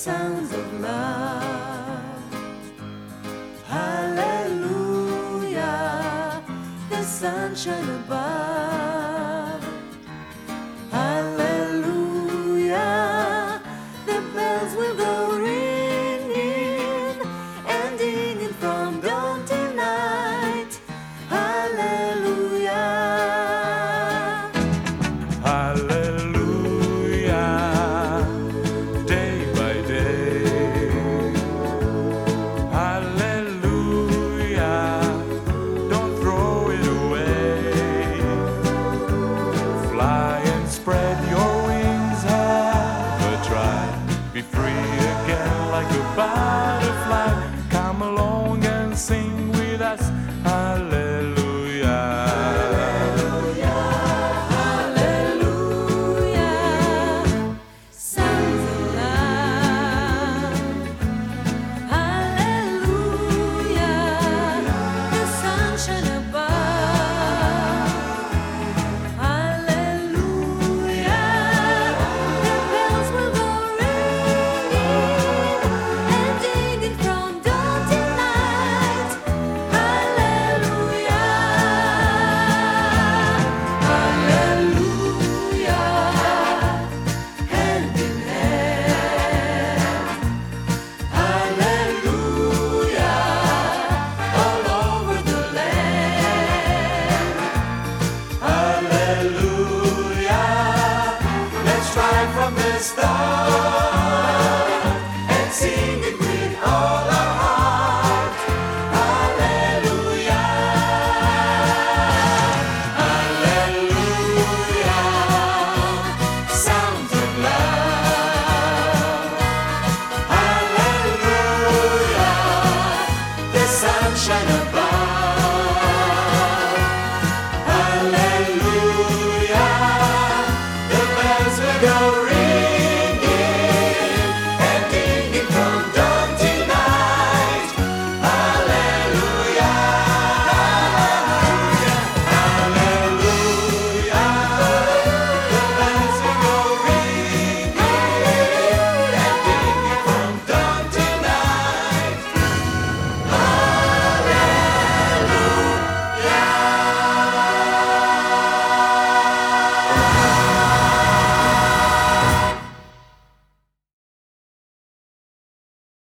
sounds of love. Hallelujah, the sunshine above. be free again like a butterfly. Come along and sing. from the start and sing it with all our heart. Hallelujah. Hallelujah. Sounds of love. Hallelujah. The sunshine